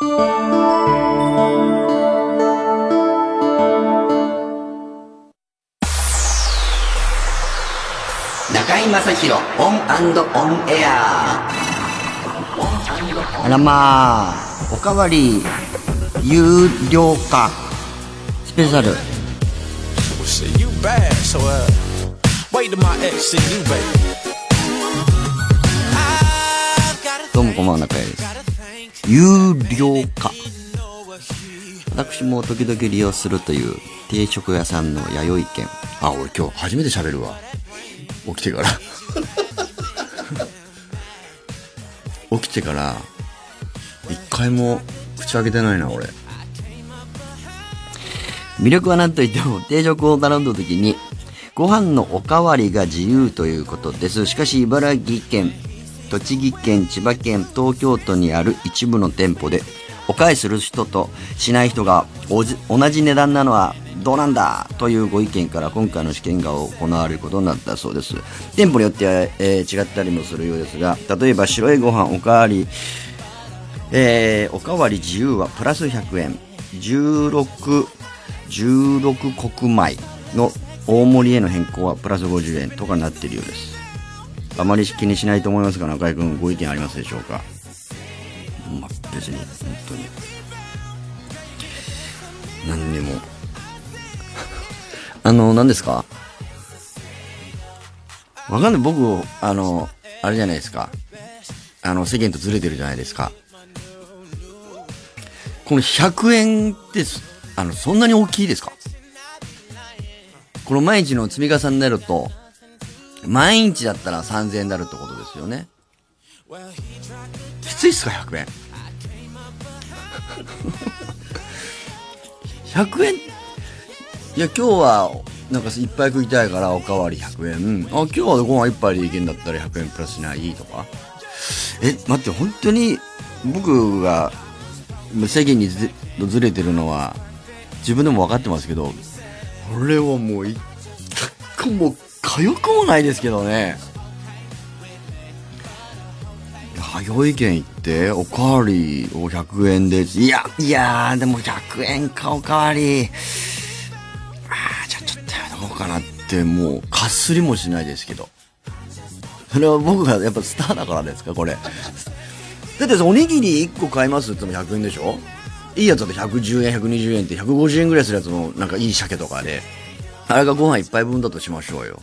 中居正広オンオンエア。あらまあおかわり有料化。スペシャル。どうもこんばんは中居です。有料化。私も時々利用するという定食屋さんの弥生県。あ、俺今日初めて喋るわ。起きてから。起きてから、一回も口開けてないな、俺。魅力は何といっても定食を頼んだ時にご飯のおかわりが自由ということですしかし茨城県栃木県千葉県東京都にある一部の店舗でお返しする人としない人が同じ値段なのはどうなんだというご意見から今回の試験が行われることになったそうです。店舗によっては、えー違ったりもするようですが例えば白いご飯おかわりえーおかわり自由はプラス100円。16 16穀米の大盛りへの変更はプラス50円とかになっているようです。あまり気にしないと思いますが中居君ご意見ありますでしょうか？まあ別に本当に。何にも。あの何ですか？わかんない。僕あのあれじゃないですか。あの世間とずれてるじゃないですか。この100円ってすあのそんなに大きいですか？この毎日の積み重ねると毎日だったら3000円になるってことですよね。きついっすか100円。100円？いや今日はなんかいっぱい食いたいからおかわり100円。あ今日はご飯一杯でいけんだったら100円プラスしないとか。え待って本当に僕が世間にずずれてるのは自分でも分かってますけどこれはもう一回もかよくもないですけどね。弥生県行っておかわりを100円で。いやいやでも100円かおかわり。ああじゃあちょっとやめとこうかなってもうかっすりもしないですけど。それは僕がやっぱスターだからですかこれ。だっておにぎり1個買いますって言っても100円でしょ？いいやつだと110円120円って150円ぐらいするやつのなんかいい鮭とかで。あれがご飯一杯分だとしましょうよ。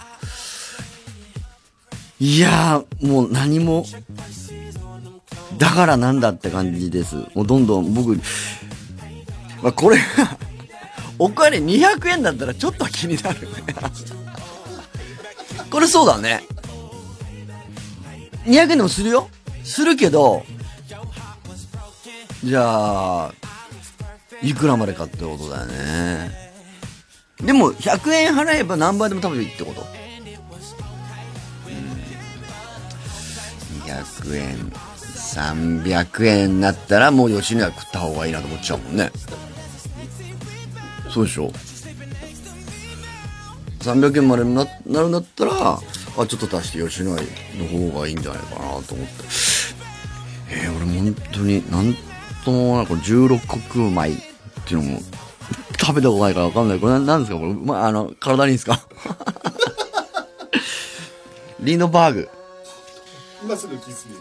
いやーもう何もだからなんだって感じです。もうどんどん僕まあこれがお金200円だったらちょっと気になるこれそうだね。200円でもするよ。するけどじゃあいくらまでかってことだよね。でも100円払えば何倍でも食べていいってこと。うん。200円300円になったらもう吉野家食った方がいいなと思っちゃうもんね。そうでしょ。300円までになるんだったらあちょっと足して吉野家の方がいいんじゃないかなと思って。えー、俺本当になんともなんか16穀米っていうのも食べたことないからわかんない。これ何ですか？これ、まあ、あの体にいいんですか？リンドバーグ。今すぐキスミ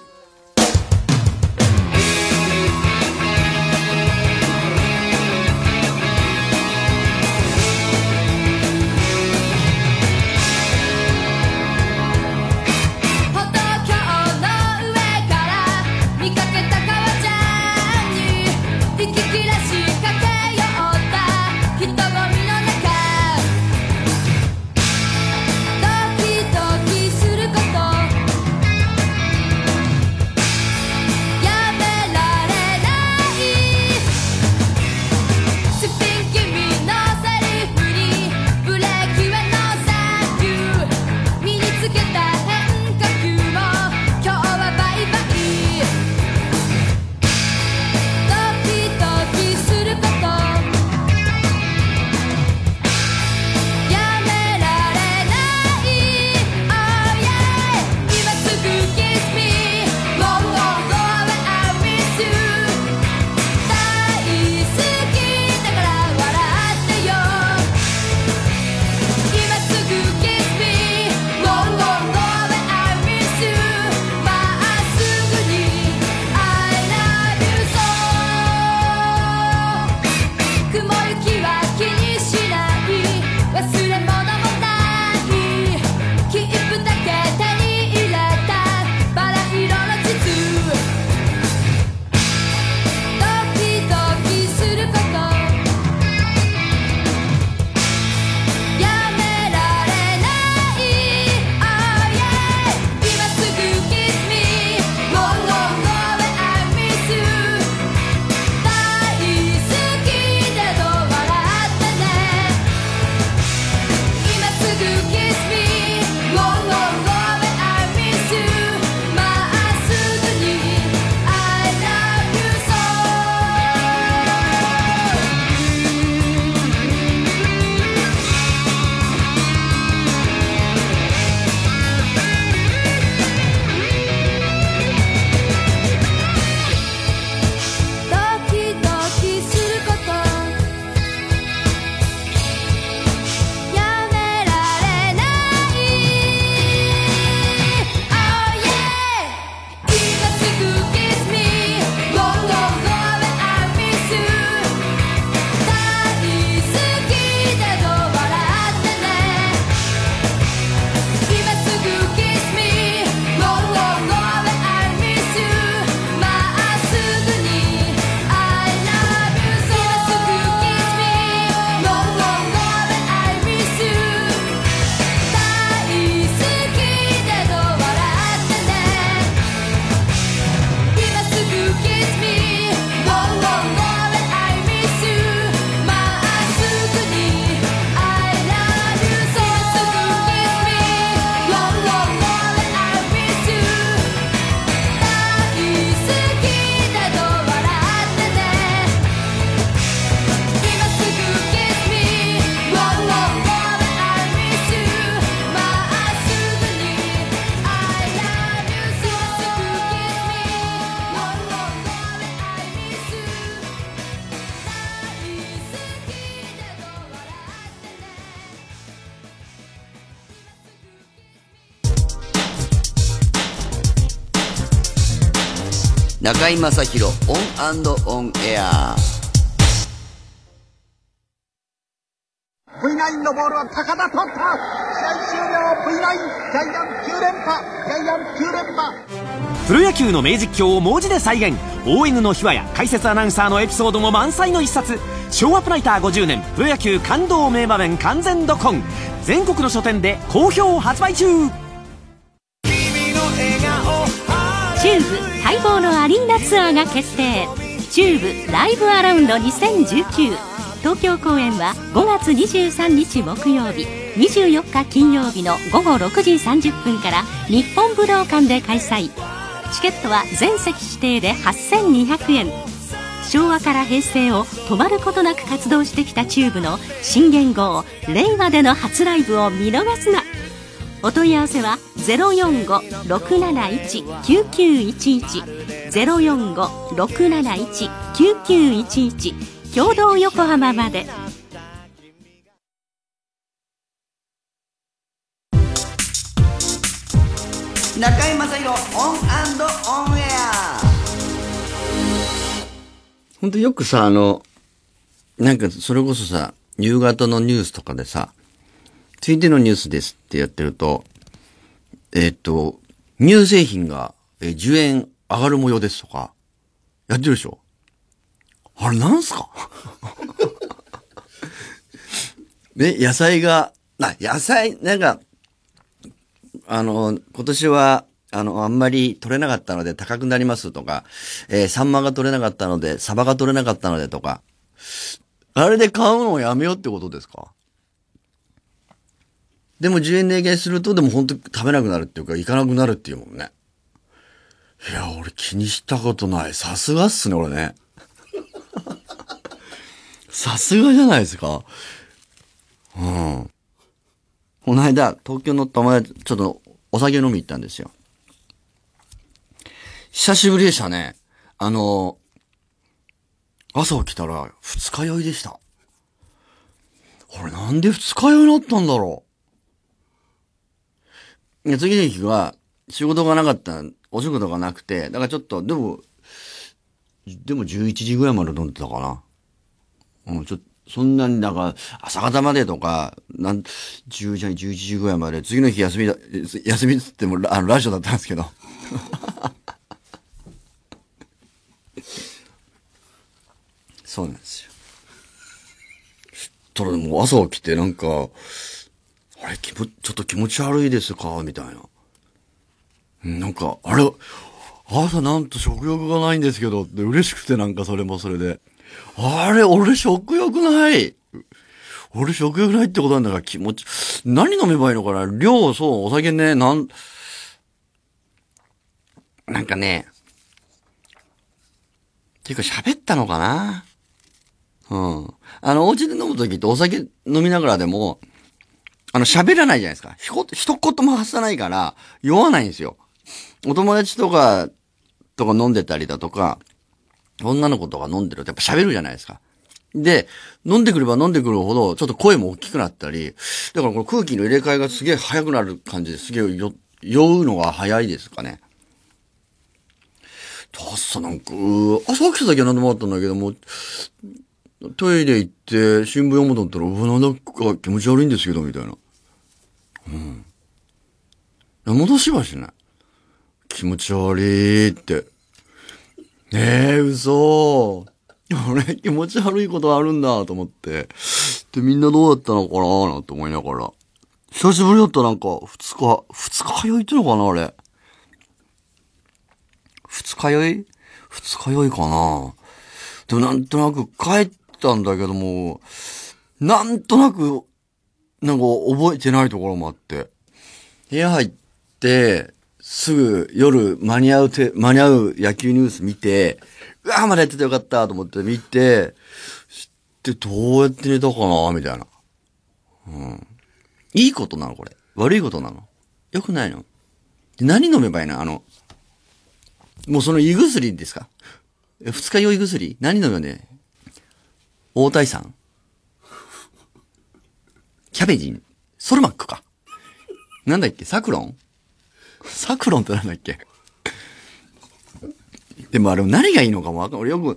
中居正広 ON & ON AIR。V9 のボールは高田取った。試合終了 V9 ジャイアンツ9連覇。ジャイアンツ9連覇。プロ野球の名実況を文字で再現。ON の秘話や解説アナウンサーのエピソードも満載の一冊。昭和プライター50年プロ野球感動名場面完全読本。全国の書店で好評発売中チューブ待望のアリーナツアーが決定。 TUBE LIVE AROUND 2019東京公演は5月23日木曜日。24日金曜日の午後6時30分から日本武道館で開催。チケットは全席指定で8200円。昭和から平成を止まることなく活動してきたチューブの新元号令和での初ライブを見逃すな。お問い合わせは045-671-9911 045-671-9911共同横浜まで。中井正広オンオンエア。本当よくさ、あの、なんかそれこそさ、夕方のニュースとかでさ、ついてのニュースですってやってると、えっ、と、乳製品が、10円上がる模様ですとか、やってるでしょ？あれなんすか？ね、野菜が、な、野菜、なんか、あの、今年は、あの、あんまり取れなかったので高くなりますとか、えーサンマが取れなかったので、サバが取れなかったのでとか、あれで買うのをやめようってことですか？でも10円値上げすると、でも本当食べなくなるっていうか、行かなくなるっていうもんね。いや、俺気にしたことない。さすがっすね、俺ね。さすがじゃないですか。うん。この間、東京の友達、ちょっとお酒飲み行ったんですよ。久しぶりでしたね。あの、朝起きたら二日酔いでした。俺なんで二日酔いになったんだろう。次の日は仕事がなかった、お仕事がなくて、だからちょっと、でも、でも11時ぐらいまで飲んでたかな。うん、ちょっと、そんなになんか、朝方までとか、なん、10時、11時ぐらいまで、次の日休みだ、休みっつっても、あのラジオだったんですけど。そうなんですよ。そしたらもう朝起きてなんか、あれ、気も、ちょっと気持ち悪いですか？みたいな。なんか、あれ、朝なんと食欲がないんですけど嬉しくてなんかそれもそれで。あれ、俺食欲ない。俺食欲ないってことなんだから気持ち、何飲めばいいのかな？量、そう、お酒ね、なん、なんかね、ていうか喋ったのかな？うん。あの、お家で飲むときってお酒飲みながらでも、あの、喋らないじゃないですか。ひこ、一言も発さないから、酔わないんですよ。お友達とか、とか飲んでたりだとか、女の子とか飲んでるとやっぱ喋るじゃないですか。で、飲んでくれば飲んでくるほど、ちょっと声も大きくなったり、だからこの空気の入れ替えがすげえ早くなる感じですげえ酔うのが早いですかね。朝なんか、うー朝起きた時は何でもあったんだけども、トイレ行って新聞読むと思ったら、うわ、なんか気持ち悪いんですけど、みたいな。うん。戻しはしない。気持ち悪いって。ええ嘘。俺気持ち悪いことあるんだと思って。で、みんなどうだったのかななんて思いながら。久しぶりだったなんか、二日、二日酔いってのかなあれ。二日酔い？二日酔いかなでもなんとなく帰ったんだけども、なんとなく、なんか覚えてないところもあって。部屋入って、すぐ夜間に合うて、間に合う野球ニュース見て、うわーまだやっててよかったと思って見て、知ってどうやって寝たかなみたいな。うん。いいことなのこれ。悪いことなのよくないの何飲めばいいの？あの、もうその胃薬ですか？二日酔い薬？何飲むよね大体さんキャベジンソルマックか。なんだっけ？サクロン？サクロンってなんだっけ？でもあれ何がいいのかもわかんない俺よく、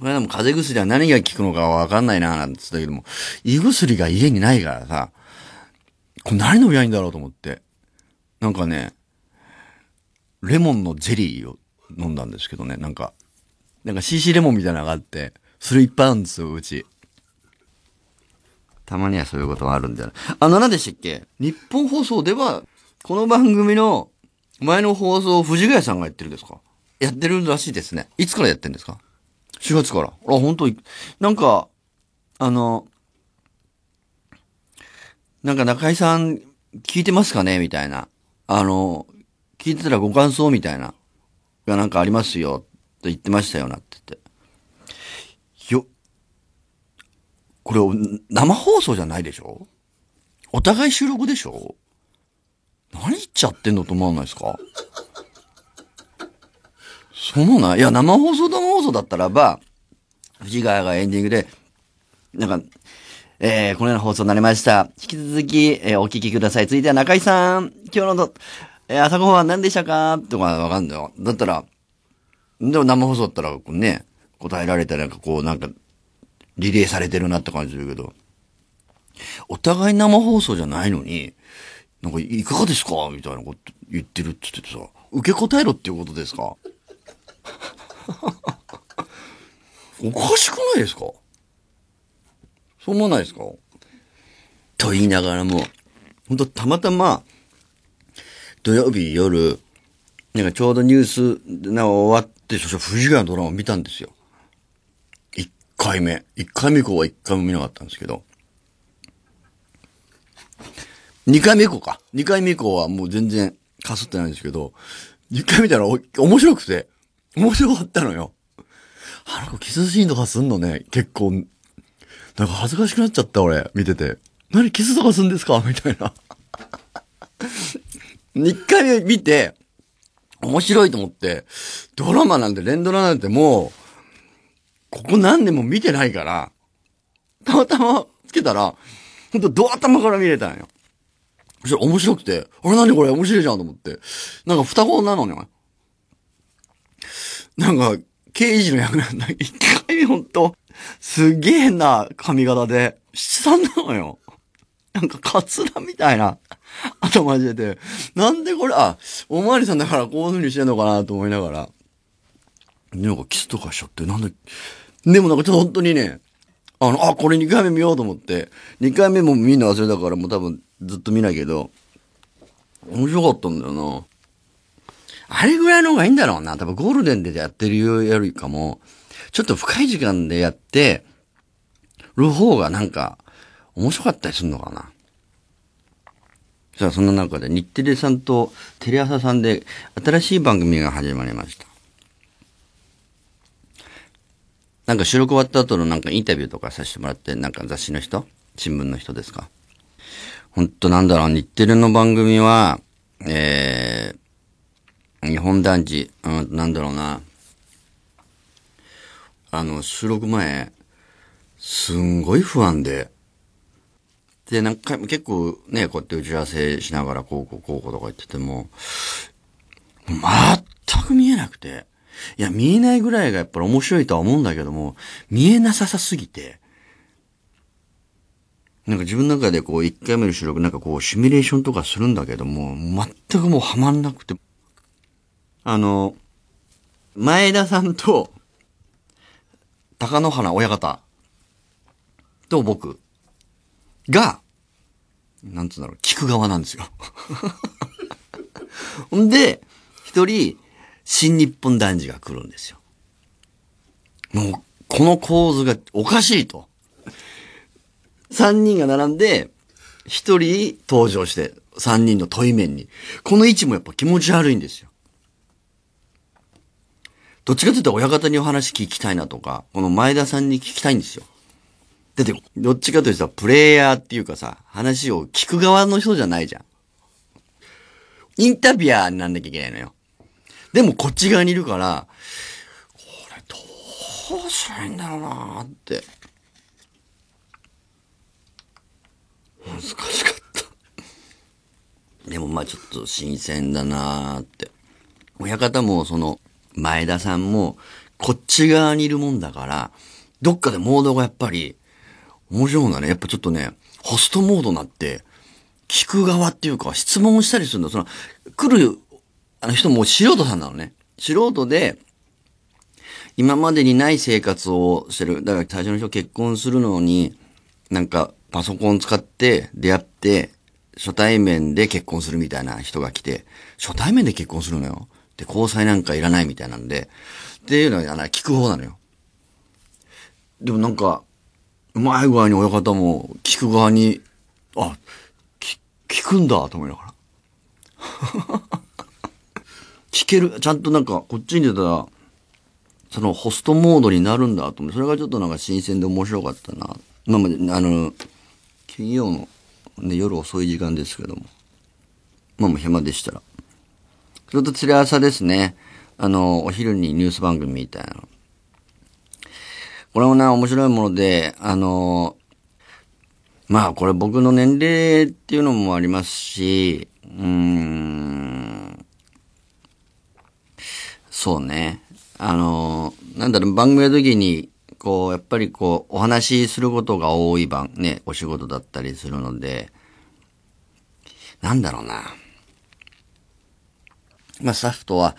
これでも風邪薬は何が効くのかわかんないななんて言ったけども、胃薬が家にないからさ、これ何飲みゃいいんだろうと思って。なんかね、レモンのゼリーを飲んだんですけどね、なんか、なんか CC レモンみたいなのがあって、それいっぱいあるんですよ、うち。たまにはそういうこともあるんだよ。あの、何でしたっけ？日本放送では、この番組の前の放送を藤ヶ谷さんがやってるんですか？やってるらしいですね。いつからやってるんですか ?4 月から。あ、本当になんか、あの、なんか中井さん聞いてますかね？みたいな。あの、聞いてたらご感想みたいな。がなんかありますよ。と言ってましたよなって言って。よ、これ、生放送じゃないでしょ？お互い収録でしょ？何言っちゃってんのと思わないですか？そうないや、生放送生放送だったらば、藤ヶ谷がエンディングで、なんか、えー、このような放送になりました。引き続き、えーお聞きください。続いては中井さん、今日の、えー朝ごはん何でしたか？とかわかんないよ。だったら、でも生放送だったら、こうね、答えられたらなんかこう、なんか、リレーされてるなって感じするけど、お互い生放送じゃないのに、なんか、いかがですか？みたいなこと言ってるって言ってさ、受け答えろっていうことですか？おかしくないですか？そう思わないですか？と言いながらも、本当たまたま、土曜日夜、なんかちょうどニュースが終わって、そして藤ヶ谷のドラマ見たんですよ。一回目。一回目以降は一回も見なかったんですけど。二回目以降か。二回目以降はもう全然かすってないんですけど、一回見たらお面白くて、面白かったのよ。あの子キスシーンとかすんのね、結構。なんか恥ずかしくなっちゃった俺、見てて。何キスとかすんですか？みたいな。一回目見て、面白いと思って、ドラマなんて、連ドラなんてもう、ここ何年も見てないから、たまたまつけたら、ほんとド頭から見れたんよ。そし面白くて、あれ何これ面白いじゃんと思って。なんか双子なのね。なんか、刑事の役なんだ。一回目ほんと、すげえ変な髪型で、七三なのよ。なんかカツラみたいな頭してて、なんでこれ、あ、おまわりさんだからこういう風にしてんのかなと思いながら、なんかキスとかしちゃって、なんで、でもなんかちょっと本当にね、あの、あ、これ2回目見ようと思って、2回目も見るの忘れたからもう多分ずっと見ないけど、面白かったんだよな。あれぐらいの方がいいんだろうな。多分ゴールデンでやってるよりかも、ちょっと深い時間でやってる方がなんか面白かったりするのかな。さあ、そんな中で日テレさんとテレ朝さんで新しい番組が始まりました。なんか収録終わった後のなんかインタビューとかさせてもらって、なんか雑誌の人？新聞の人ですか？ほんとなんだろう、日テレの番組は、えー、日本男児、うん、なんだろうな。あの、収録前、すんごい不安で、で、なんか結構ね、こうやって打ち合わせしながら、こうこうこうこうとか言ってても、全く見えなくて、いや、見えないぐらいがやっぱり面白いとは思うんだけども、見えなささすぎて、なんか自分の中でこう、一回目の収録なんかこう、シミュレーションとかするんだけども、全くもうハマんなくて、あの、前田さんと、高野花親方と僕が、なんつうんだろう、聞く側なんですよ。ほ んで、一人、新日本男児が来るんですよ。もう、この構図がおかしいと。三人が並んで、一人登場して、三人の問い面に。この位置もやっぱ気持ち悪いんですよ。どっちかというと親方にお話聞きたいなとか、この前田さんに聞きたいんですよ。だって、どっちかというとさ、プレイヤーっていうかさ、話を聞く側の人じゃないじゃん。インタビュアーになんなきゃいけないのよ。でもこっち側にいるから、これどうしたらいんだろうなーって。難しかった。でもまあちょっと新鮮だなーって。親方もその、前田さんも、こっち側にいるもんだから、どっかでモードがやっぱり、面白いもんだね。やっぱちょっとね、ホストモードになって、聞く側っていうか、質問したりするんだ。その、来る、あの人も素人さんなのね。素人で、今までにない生活をしてる。だから最初の人結婚するのに、なんかパソコン使って出会って、初対面で結婚するみたいな人が来て、初対面で結婚するのよ。で、交際なんかいらないみたいなんで、っていうのは、聞く方なのよ。でもなんか、うまい具合に親方も聞く側に、あ、聞くんだと思いながら。聞ける、ちゃんとなんか、こっちに出たら、そのホストモードになるんだと思って、それがちょっとなんか新鮮で面白かったな。まあまあ、あの、金曜の、ね、夜遅い時間ですけども。まあもう暇でしたら。それと釣り朝ですね。あの、お昼にニュース番組みたいなの。これもな、面白いもので、あの、まあこれ僕の年齢っていうのもありますし、うーん、そうね。あの、なんだろう、番組の時に、こう、やっぱりこう、お話しすることが多い番、ね、お仕事だったりするので、なんだろうな。まあ、スタッフとは、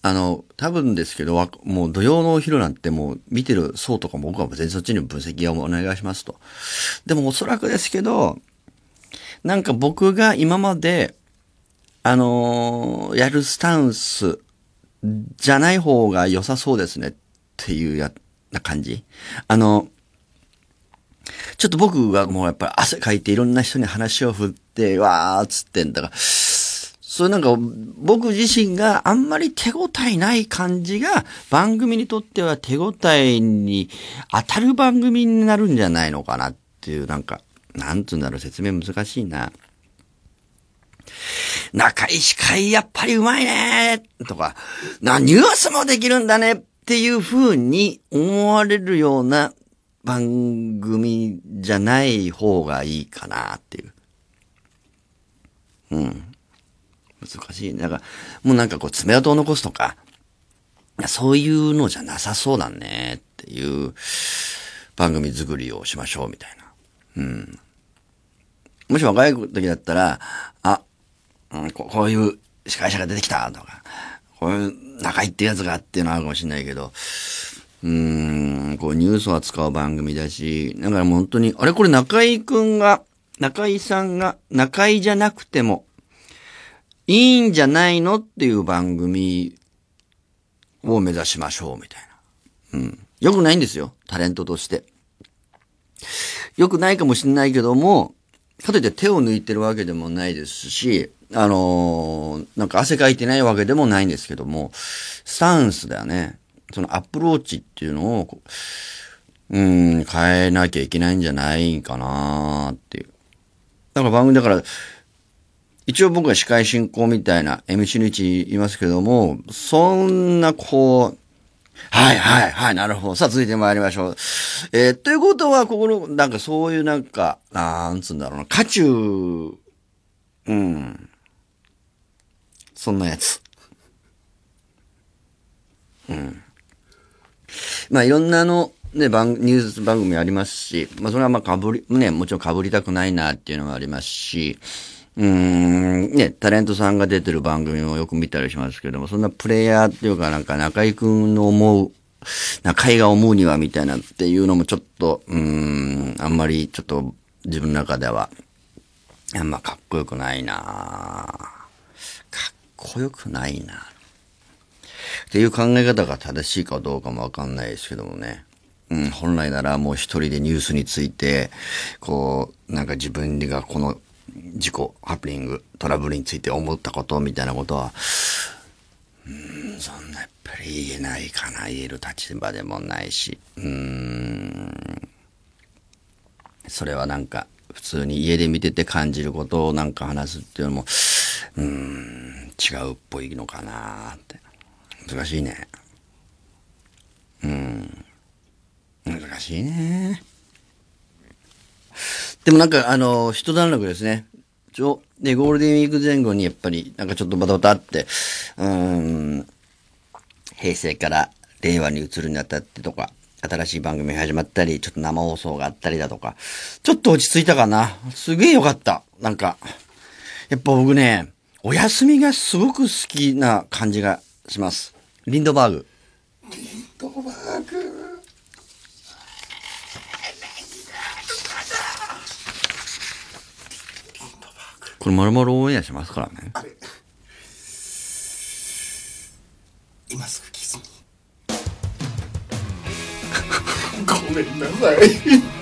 あの、多分ですけど、もう土曜のお昼なんてもう見てる層とかも僕は全然そっちに分析をお願いしますと。でもおそらくですけど、なんか僕が今まで、あのーやるスタンスじゃない方が良さそうですねっていうや、な感じ？あの、ちょっと僕がもうやっぱり汗かいていろんな人に話を振って、わーっつってんだから、そうなんか僕自身があんまり手応えない感じが番組にとっては手応えに当たる番組になるんじゃないのかなっていうなんか、なんつうんだろう説明難しいな。中井司会やっぱりうまいねとか、な、ニュースもできるんだねっていう風に思われるような番組じゃない方がいいかなっていう。うん。難しいね。だか、もうなんかこう爪痕を残すとか、そういうのじゃなさそうだねっていう番組作りをしましょうみたいな。うん。もし若い時だったら、あ、ここういう司会者が出てきたとか、こういう仲いいってやつがっていうのはあるかもしれないけど、うん、こうニュースを扱う番組だし、だからもう本当に、あれこれ中井くんが、中井さんが、中井じゃなくても、いいんじゃないのっていう番組を目指しましょうみたいな。うん。よくないんですよ、タレントとして。よくないかもしれないけども、かといって手を抜いてるわけでもないですし、あのーなんか汗かいてないわけでもないんですけども、スタンスだよね。そのアプローチっていうのをう、うん、変えなきゃいけないんじゃないかなっていう。だから番組だから、一応僕は司会進行みたいな MC の位置いますけども、そんなこう、はいはいはい、なるほど。さあ続いて参りましょう。えーということは、ここの、なんかそういうなんか、なんつうんだろうな、渦中、うん。そんなやつ。うん。まあいろんなあの、ね、番、ニュース番組ありますし、まあそれはまあ被り、ね、もちろん被りたくないなっていうのがありますし、うん、ね、タレントさんが出てる番組もよく見たりしますけども、そんなプレイヤーっていうかなんか中井くんの思う、中井が思うにはみたいなっていうのもちょっと、うん、あんまりちょっと自分の中では、あんまかっこよくないなかっこよくないな。っていう考え方が正しいかどうかもわかんないですけどもね。うん、本来ならもう一人でニュースについて、こう、なんか自分がこの事故、ハプニング、トラブルについて思ったことみたいなことは、うん、そんなやっぱり言えないかな、言える立場でもないし、うん、それはなんか、普通に家で見てて感じることをなんか話すっていうのも、うーん、違うっぽいのかなって。難しいね。うん。難しいね。でもなんか、あの、一段落ですね。ちょ、で、ゴールデンウィーク前後にやっぱり、なんかちょっとバタバタって、うーん、平成から令和に移るにあたってとか、新しい番組始まったり、ちょっと生放送があったりだとか、ちょっと落ち着いたかな。すげえよかった。なんか、やっぱ僕ね、お休みがすごく好きな感じがします。リンドバーグ。ドバーグ。これ丸々オンエアしますからね。今すぐキスに。ごめんなさい。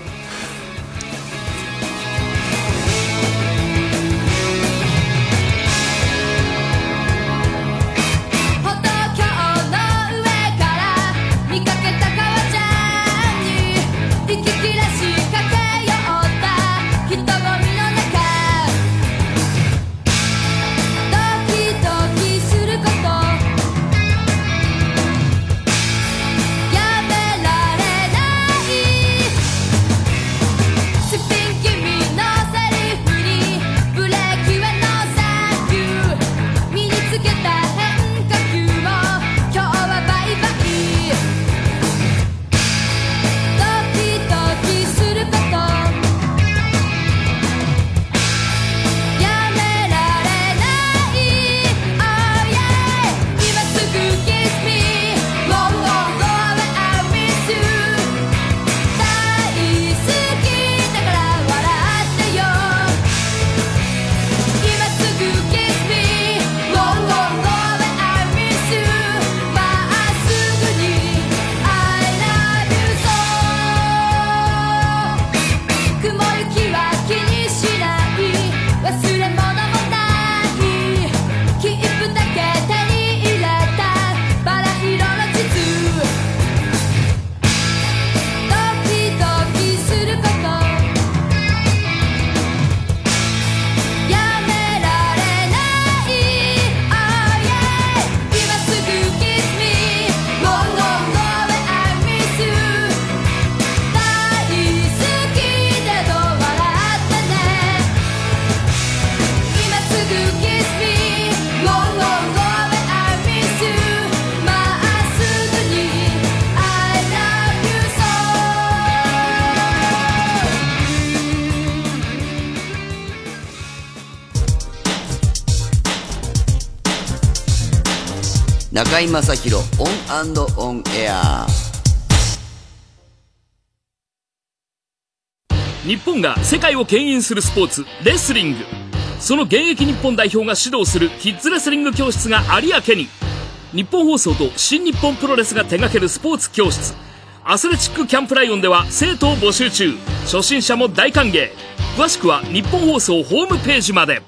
居正広 ON & ON AIR。日本が世界を牽引するスポーツレスリング。その現役日本代表が指導するキッズレスリング教室が有明に。ニッポン放送と新日本プロレスが手掛けるスポーツ教室。アスレチックキャンプライオンでは生徒を募集中。初心者も大歓迎。詳しくはニッポン放送ホームページまで。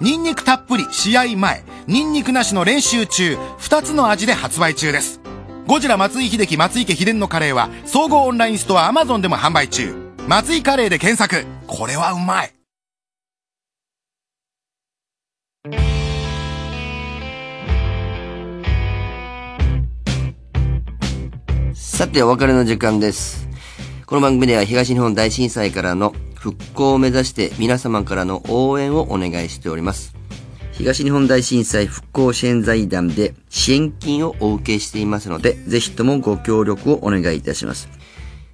ニンニクたっぷり試合前ニンニクなしの練習中2つの味で発売中です。ゴジラ松井秀喜松井家秘伝のカレーは総合オンラインストア Amazon でも販売中。松井カレーで検索。これはうまい。さて、お別れの時間です。この番組では東日本大震災からの復興を目指して皆様からの応援をお願いしております。東日本大震災復興支援財団で支援金をお受けしていますので、ぜひともご協力をお願いいたします。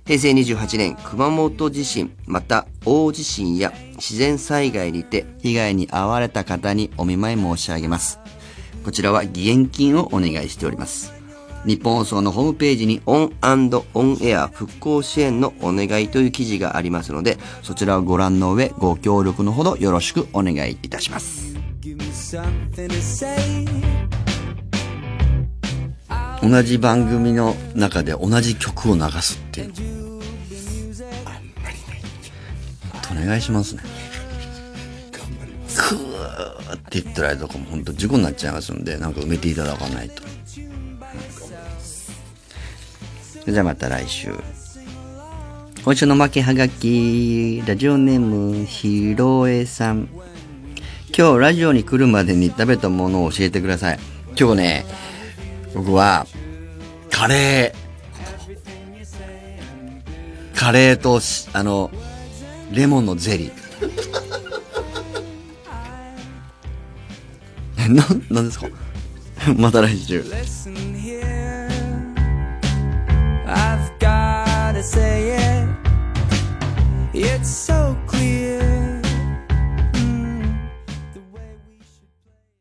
平成28年熊本地震、また大地震や自然災害にて被害に遭われた方にお見舞い申し上げます。こちらは義援金をお願いしております。日本放送のホームページにオンオンエア復興支援のお願いという記事がありますので、そちらをご覧の上、ご協力のほどよろしくお願いいたします。同じ番組の中で同じ曲を流すっていうの。あんまりない。お願いしますね。くーって言ってる間とかも本当事故になっちゃいますんで、なんか埋めていただかないと。それじゃあまた来週。今週の負けはがき、ラジオネーム、ひろえさん。今日ラジオに来るまでに食べたものを教えてください。今日ね、僕は、カレー。カレーと、あの、レモンのゼリー。な、なんですか？また来週。